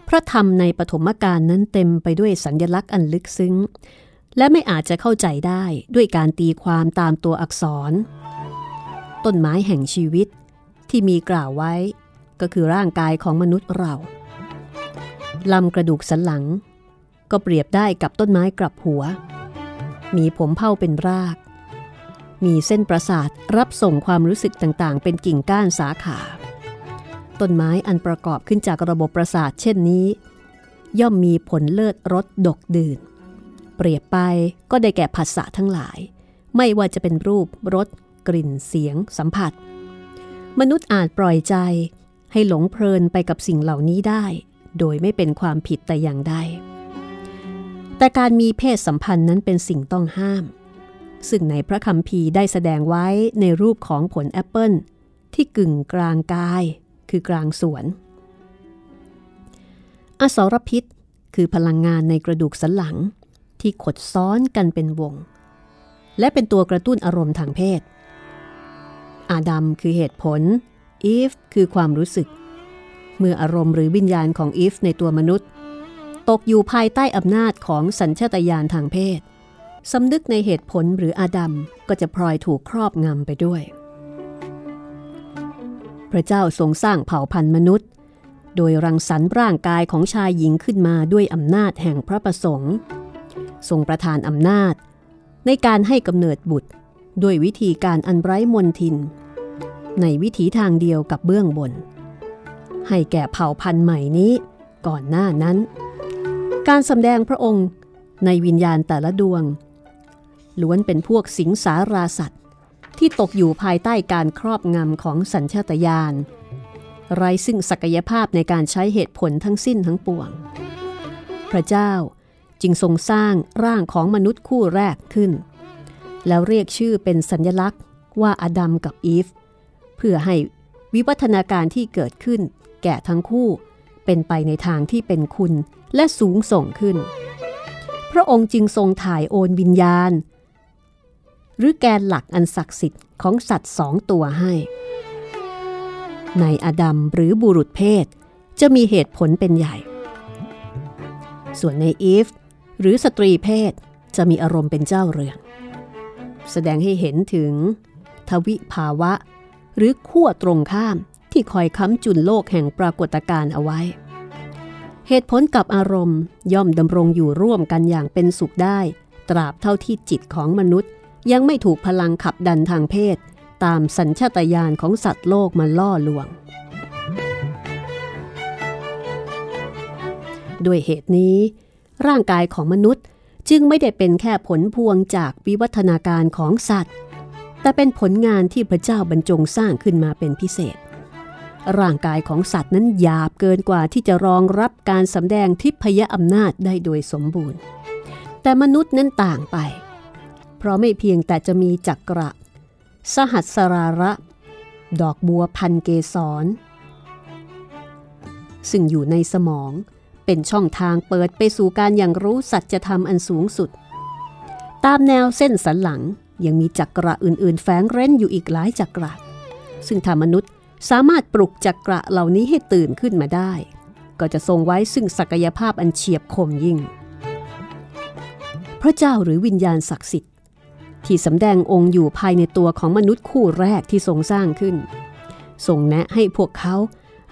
พระธรรมในปฐมกาลนั้นเต็มไปด้วยสัญญลักษณ์อันลึกซึ้ง และไม่อาจจะเข้าใจได้ด้วยการตีความตามตัวอักษร ต้นไม้แห่งชีวิต ที่มีกล่าวไว้ ก็คือร่างกายของมนุษย์เราลำกระดูกสันหลัง ก็เปรียบได้กับต้นไม้กลับหัว มีผมเผ้าเป็นราก มีเส้นประสาทรับส่งความรู้สึกต่างๆ เป็นกิ่งก้านสาขา ต้นไม้อันประกอบขึ้นจากระบบประสาทเช่นนี้ ย่อมมีผลเลิศรสดกดื่น เปรียบไปก็ได้แก่ผัสสะทั้งหลาย ไม่ว่าจะเป็นรูปรสกลิ่นเสียง สัมผัส มนุษย์อาจปล่อยใจให้หลงเพลินไปกับสิ่งเหล่านี้ได้ โดยไม่เป็นความผิดแต่อย่างใด แต่การมีเพศสัมพันธ์นั้นเป็นสิ่งต้องห้าม ซึ่งในพระคัมภีร์ได้แสดงไว้ในรูปของผลแอปเปิลที่กึ่งกลางกาย คือกลางสวน อสรพิษ คือพลังงานในกระดูกสันหลัง ที่ขดซ้อนกันเป็นวง และเป็นตัวกระตุ้นอารมณ์ทางเพศ อาดัมคือเหตุผล อีฟคือความรู้สึก เมื่ออารมณ์หรือวิญญาณของอีฟในตัวมนุษย์ ตกอยู่ภายใต้อำนาจของสัญชาตญาณทางเพศสำนึกในเหตุผลหรืออาดัมก็จะพลอยถูกครอบงำไปด้วย พระเจ้าทรงสร้างเผ่าพันธุ์มนุษย์ โดยรังสรรค์ร่างกายของชายหญิงขึ้นมาด้วยอำนาจแห่งพระประสงค์ ทรงประทานอำนาจ ในการให้กำเนิดบุตร ด้วยวิธีการอันไร้มนทิน ในวิถีทางเดียวกับเบื้องบน ให้แก่เผ่าพันธุ์ใหม่นี้ก่อนหน้านั้น การสำแดงพระองค์ในวิญญาณแต่ละดวง ล้วนเป็นพวกสิงสาราสัตว์ ที่ตกอยู่ภายใต้การครอบงำของสัญชาตญาณไร้ซึ่งศักยภาพในการใช้เหตุผลทั้งสิ้นทั้งปวง พระเจ้าจึงทรงสร้างร่างของมนุษย์คู่แรกขึ้น แล้วเรียกชื่อเป็นสัญลักษณ์ว่าอดัมกับอีฟ เพื่อให้วิวัฒนาการที่เกิดขึ้น แก่ทั้งคู่เป็นไปในทางที่เป็นคุณและสูงส่งขึ้น พระองค์จึงทรงถ่ายโอนวิญญาณ หรือแกนหลักอันศักดิ์สิทธิ์ของสัตว์สองตัวให้ ในอดัมหรือบุรุษเพศจะมีเหตุผลเป็นใหญ่ ส่วนในอีฟหรือสตรีเพศจะมีอารมณ์เป็นเจ้าเรือน แสดงให้เห็นถึง ทวิภาวะ หรือขั้วตรงข้ามที่คอยค้ำจุนโลกแห่งปรากฏการณ์เอาไว้ เหตุผลกับอารมณ์ย่อมดำรงอยู่ร่วมกันอย่างเป็นสุขได้ ตราบเท่าที่จิตของมนุษย์ ยังไม่ถูกพลังขับดันทางเพศ ตามสัญชาตญาณของสัตว์โลกมาล่อลวง ด้วยเหตุนี้ ร่างกายของมนุษย์ จึงไม่ได้เป็นแค่ผลพวงจากวิวัฒนาการของสัตว์ แต่เป็นผลงานที่พระเจ้าบรรจงสร้างขึ้นมาเป็นพิเศษ ร่างกายของสัตว์นั้นหยาบเกินกว่าที่จะรองรับการสำแดงทิพยอำนาจได้โดยสมบูรณ์ แต่มนุษย์นั้นต่างไป เพราะไม่เพียงแต่จะมีจักระ สหัสราระ ดอกบัวพันเกสรซึ่งอยู่ในสมอง เป็นช่องทางเปิดไปสู่การอย่างรู้สัจธรรมอันสูงสุด ตามแนวเส้นสันหลังยังมีจักระอื่นๆ แฝงเร้นอยู่อีกหลายจักระ ซึ่งถ้ามนุษย์สามารถปลุกจักระเหล่านี้ให้ตื่นขึ้นมาได้ ก็จะทรงไว้ซึ่งศักยภาพอันเฉียบคมยิ่ง พระเจ้าหรือวิญญาณศักดิ์สิทธิ์ ที่สำแดงองค์อยู่ภายในตัวของมนุษย์คู่แรกที่ทรงสร้างขึ้น ทรงแนะให้พวกเขา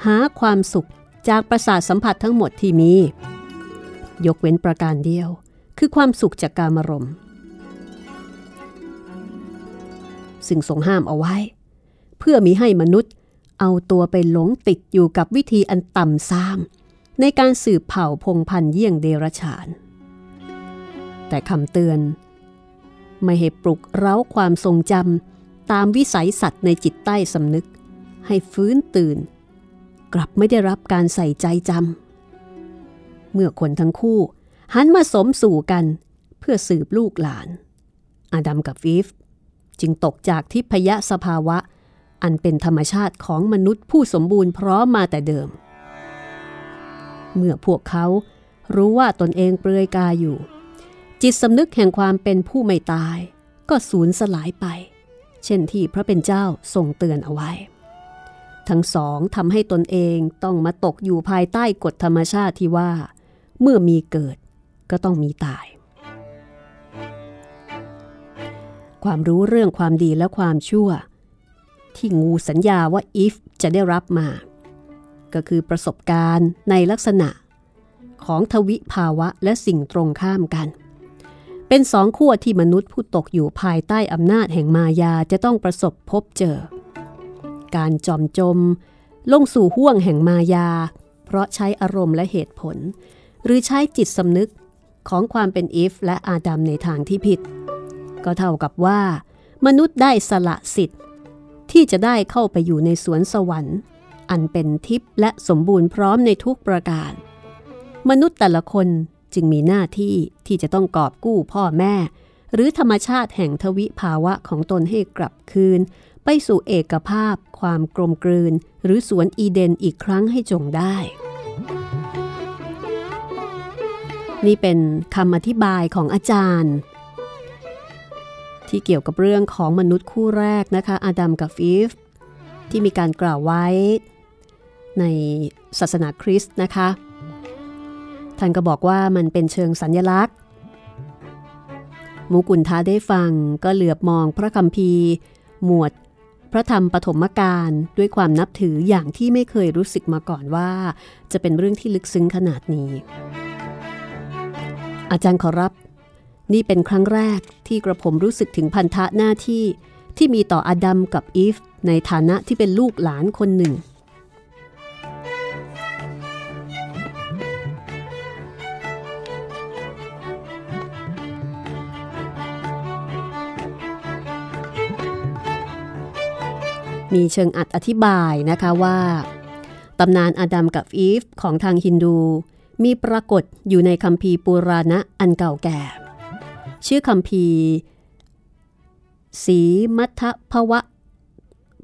หาความสุข จากประสาทสัมผัสทั้งหมดที่มี ยกเว้นประการเดียว คือความสุขจากการมรมณ์ซึ่งทรงห้ามเอาไว้ เพื่อมีให้มนุษย์เอาตัวไปหลงติดอยู่กับวิธีอันต่ำซามในการสืบเผ่าพงพันธ์เยี่ยงเดรฉาน แต่คำเตือน ไม่ให้ปลุกเร้าความทรงจำตามวิสัยสัตว์ในจิตใต้สำนึก ให้ฟื้นตื่น กลับไม่ได้รับการใส่ใจจำเมื่อคนทั้งคู่หันมาสมสู่กันเพื่อสืบลูกหลาน อาดัมกับอีฟจึงตกจากทิพยสภาวะ อันเป็นธรรมชาติของมนุษย์ผู้สมบูรณ์พร้อมมาแต่เดิม เมื่อพวกเขารู้ว่าตนเองเปลือยกายอยู่ จิตสำนึกแห่งความเป็นผู้ไม่ตาย ก็สูญสลายไป เช่นที่พระเป็นเจ้าทรงเตือนเอาไว้ ทั้งสองทำให้ตนเองต้องมาตกอยู่ภายใต้กฎธรรมชาติที่ว่า เมื่อมีเกิดก็ต้องมีตาย ความรู้เรื่องความดีและความชั่ว ที่งูสัญญาว่าอีฟจะได้รับมา ก็คือประสบการณ์ในลักษณะ ของทวิภาวะและสิ่งตรงข้ามกัน เป็นสองขั้วที่มนุษย์ผู้ตกอยู่ภายใต้อำนาจแห่งมายาจะต้องประสบพบเจอ การจอมจม ลงสู่ห่วงแห่งมายา เพราะใช้อารมณ์และเหตุผล หรือใช้จิตสำนึกของความเป็นอีฟและอาดัมในทางที่ผิด ก็เท่ากับว่า มนุษย์ได้สละสิทธิ์ ที่จะได้เข้าไปอยู่ในสวนสวรรค์ อันเป็นทิพย์และสมบูรณ์พร้อมในทุกประการ มนุษย์แต่ละคนจึงมีหน้าที่ที่จะต้องกอบกู้พ่อแม่ หรือธรรมชาติแห่งทวิภาวะของตนให้กลับคืน ไปสู่เอกภาพ ความกลมกลืน หรือสวนอีเดนอีกครั้งให้จงได้ นี่เป็นคำอธิบายของอาจารย์ ที่เกี่ยวกับเรื่องของมนุษย์คู่แรกนะคะอาดัมกับอีฟที่มีการกล่าวไว้ ในศาสนาคริสต์นะคะ ท่านก็บอกว่ามันเป็นเชิงสัญญลักษณ์มุกุลทาได้ฟังก็เหลือบมองพระคัมภีร์ หมวด พระธรรมปฐมกาลด้วยความนับถืออย่างที่ไม่เคยรู้สึกมาก่อนว่า จะเป็นเรื่องที่ลึกซึ้งขนาดนี้ อาจารย์ขอรับ นี่เป็นครั้งแรกที่กระผมรู้สึกถึงพันธะหน้าที่ที่มีต่ออดัมกับอีฟในฐานะที่เป็นลูกหลานคนหนึ่ง มีเชิงอัดอธิบายนะคะว่าตำนานอาดัมกับอีฟของทางฮินดู มีปรากฏอยู่ในคัมภีร์ปุราณะอันเก่าแก่ ชื่อคัมภีร์สีมัทภวะ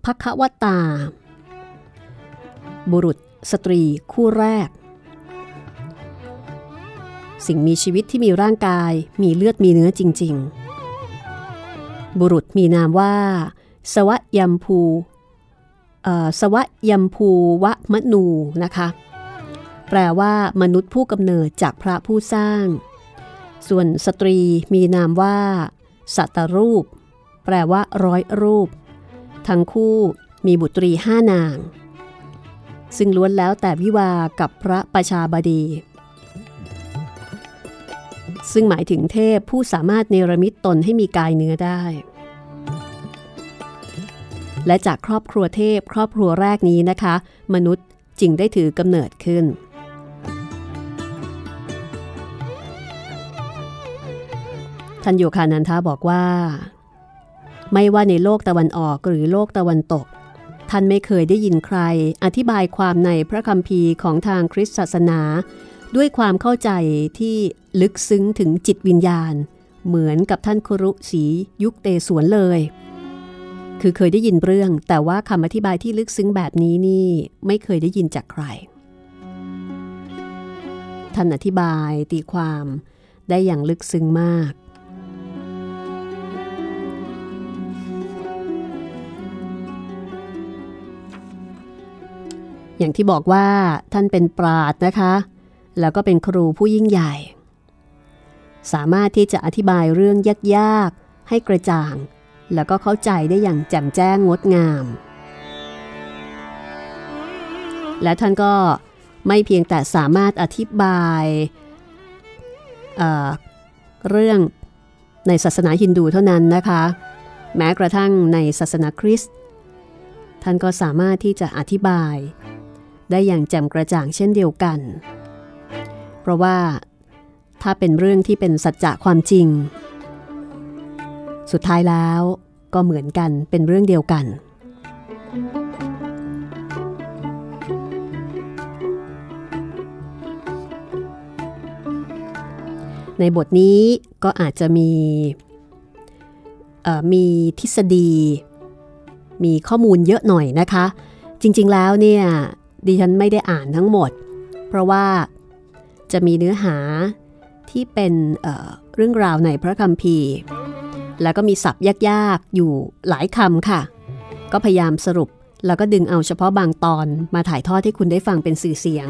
ภควตา บุรุษสตรีคู่แรก สิ่งมีชีวิตที่มีร่างกายมีเลือดมีเนื้อจริง ๆ บุรุษมีนามว่า สวะยัมพู สวะยัมพูวะมนูนะคะ แปลว่ามนุษย์ผู้กำเนิดจากพระผู้สร้าง ส่วนสตรีมีนามว่า สัตรูป แปลว่าร้อยรูป ทั้งคู่มีบุตรีห้านาง ซึ่งล้วนแล้วแต่วิวากับพระประชาบดี ซึ่งหมายถึงเทพผู้สามารถเนรมิตตนให้มีกายเนื้อได้ และจากครอบครัวเทพครอบครัวแรกนี้นะคะ มนุษย์จึงได้ถือกำเนิดขึ้น ท่านโยคานันทาบอกว่า ไม่ว่าในโลกตะวันออกหรือโลกตะวันตก ท่านไม่เคยได้ยินใคร อธิบายความในพระคัมภีร์ของทางคริสตศาสนา ด้วยความเข้าใจที่ลึกซึ้งถึงจิตวิญญาณ เหมือนกับท่านครุศรียุคเตสวนเลย คือเคยได้ยินเรื่อง แต่ว่าคำอธิบายที่ลึกซึ้งแบบนี้นี่ไม่เคยได้ยินจากใคร ท่านอธิบายตีความได้อย่างลึกซึ้งมาก อย่างที่บอกว่าท่านเป็นปราดนะคะ แล้วก็เป็นครูผู้ยิ่งใหญ่ สามารถที่จะอธิบายเรื่องยากๆให้กระจ่าง แล้วก็เข้าใจได้อย่างแจ่มแจ้งงดงาม และท่านก็ไม่เพียงแต่สามารถอธิบายเเรื่องในศาสนาฮินดูเท่านั้นนะคะ แม้กระทั่งในศาสนาคริสต์ท่านก็สามารถที่จะอธิบาย ได้อย่างแจ่มกระจ่างเช่นเดียวกัน เพราะว่าถ้าเป็นเรื่องที่เป็นสัจจะความจริง สุดท้ายแล้วก็เหมือนกันเป็นเรื่องเดียวกัน ในบทนี้ก็อาจจะมีมีทฤษฎี มีข้อมูลเยอะหน่อยนะคะ จริงๆแล้วเนี่ยดิฉันไม่ได้อ่านทั้งหมด เพราะว่าจะมีเนื้อหาที่เป็นเเรื่องราวในพระคัมภีร์ แล้วก็มีศัพท์ยากๆ อยู่หลายคำค่ะ ก็พยายามสรุปแล้วก็ดึงเอาเฉพาะบางตอนมาถ่ายทอดให้คุณได้ฟังเป็นสื่อเสียง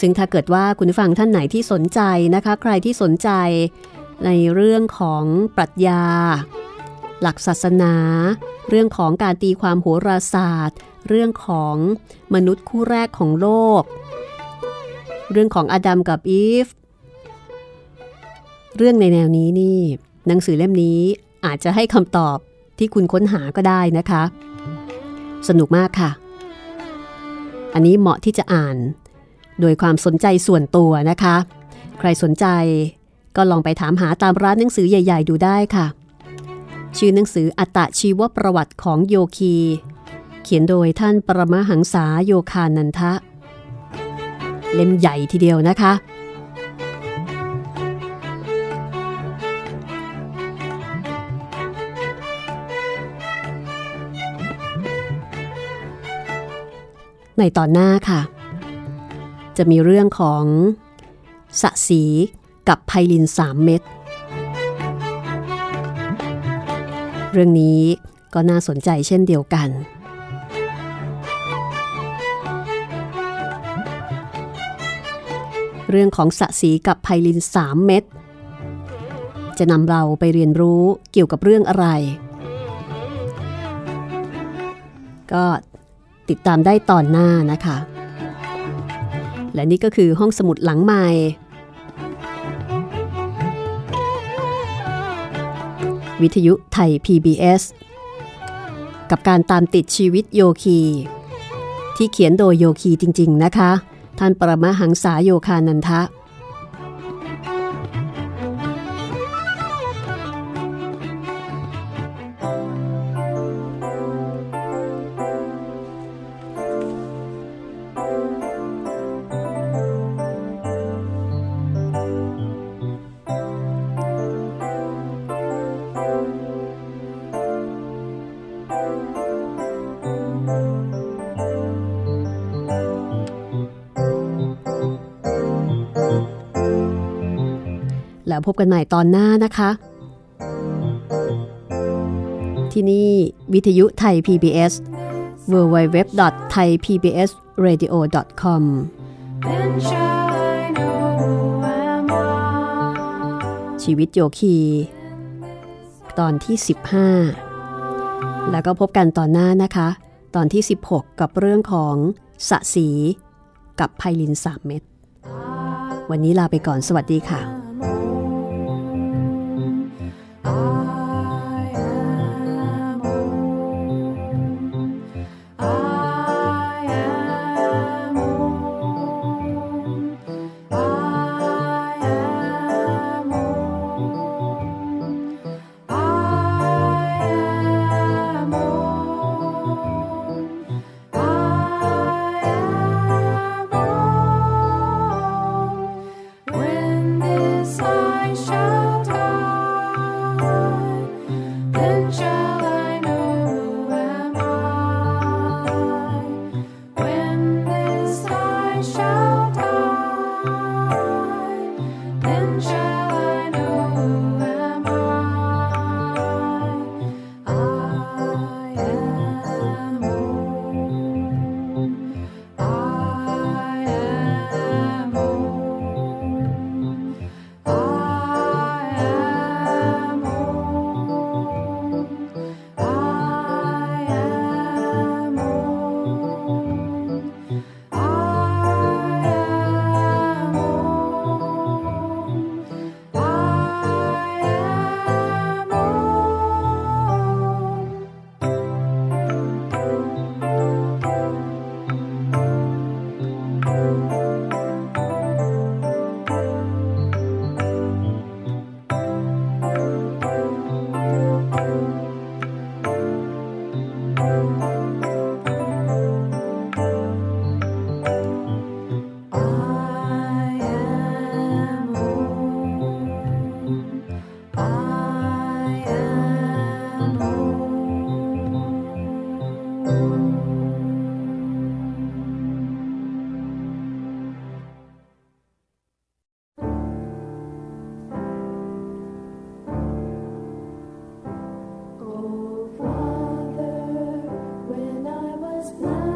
ซึ่งถ้าเกิดว่าคุณฟังท่านไหนที่สนใจนะคะ ใครที่สนใจในเรื่องของปรัชญา หลักศาสนา เรื่องของการตีความโหราศาสตร์ เรื่องของมนุษย์คู่แรกของโลก เรื่องของอดัมกับอีฟ เรื่องในแนวนี้นี่ หนังสือเล่มนี้อาจจะให้คำตอบที่คุณค้นหาก็ได้นะคะ สนุกมากค่ะ อันนี้เหมาะที่จะอ่าน โดยความสนใจส่วนตัวนะคะ ใครสนใจก็ลองไปถามหาตามร้านหนังสือใหญ่ ๆ ดูได้ค่ะ ชื่อหนังสืออัตชีวประวัติของโยคี เขียนโดยท่านปรมาหังษาโยคานันทะ เล่มใหญ่ทีเดียวนะคะ ในตอนหน้าค่ะ จะมีเรื่องของสะสีกับไพลินสามเม็ดเรื่องนี้ก็น่าสนใจเช่นเดียวกัน เรื่องของสะสีกับไพลินสามเม็ดจะนำเราไปเรียนรู้เกี่ยวกับเรื่องอะไร ก็ ติดตามได้ตอนหน้านะคะ และนี่ก็คือห้องสมุดหลังใหม่วิทยุไทย PBS กับการตามติดชีวิตโยคี ที่เขียนโดยโยคีจริง ๆ นะคะ ท่านปรมาหังษาโยคานันทะ「 พบกันใหม่ตอนหน้านะคะ ที่นี่วิทยุไทย PBS www.thaipbsradio.com Then shall I know who am I? ชีวิตโยคี ตอนที่ 15 แล้วก็พบกันตอนหน้านะคะ ตอนที่ 16 กับเรื่องของสะสี กับไพลิน3เม็ดวันนี้ลาไปก่อนสวัสดีค่ะ Oh. love.